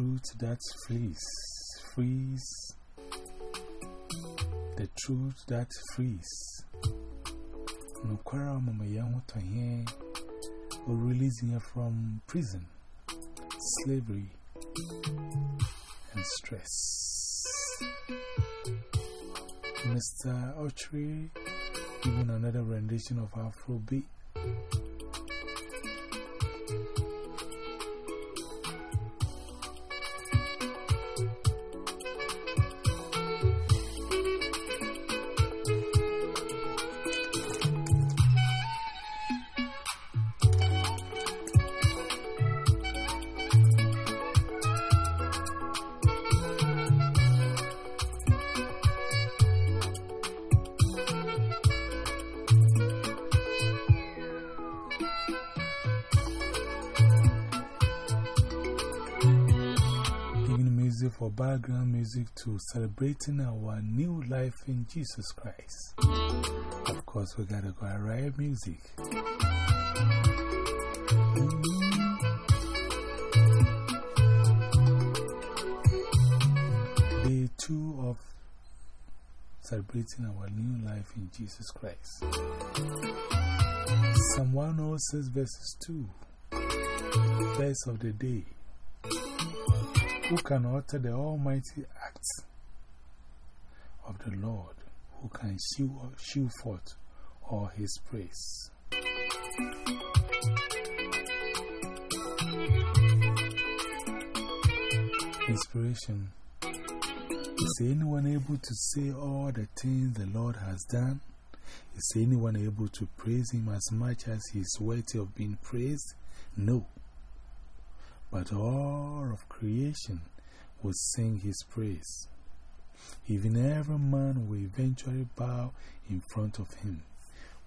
truth that frees, frees, the truth that frees. No quarrel, Mama Young, or releasing her from prison, slavery, and stress. Mr. Archery, even another rendition of Afrobeat. For background music to celebrating our new life in Jesus Christ. Of course, we gotta go riot music. Mm-hmm. Day two of celebrating our new life in Jesus Christ. Psalm 106 verses 2. Verse of the day. Who can utter the almighty acts of the Lord? Who can shew, shew forth all his praise? Inspiration Is anyone able to say all the things the Lord has done? Is anyone able to praise him as much as he is worthy of being praised? No but all of creation will sing his praise. Even every man will eventually bow in front of him.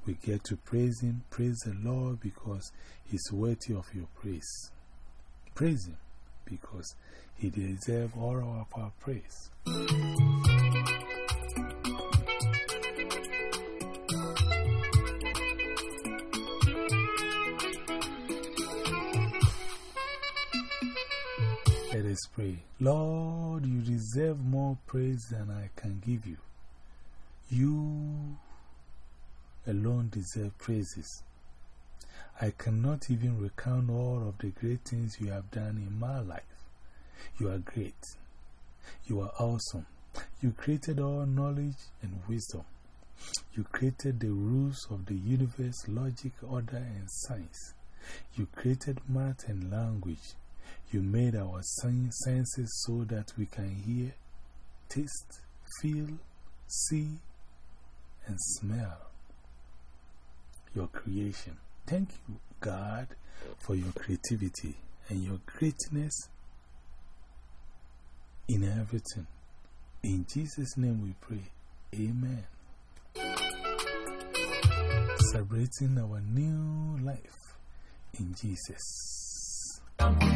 We get to praise him, praise the Lord because he's worthy of your praise. Praise him because he deserves all of our praise. Us pray. Lord, you deserve more praise than I can give you. You alone deserve praises. I cannot even recount all of the great things you have done in my life. You are great. You are awesome. You created all knowledge and wisdom. You created the rules of the universe, logic, order, and science. You created math and language. You made our senses so that we can hear, taste, feel, see, and smell your creation. Thank you, God, for your creativity and your greatness in everything. In Jesus' name we pray. Amen. Celebrating our new life in Jesus. 当。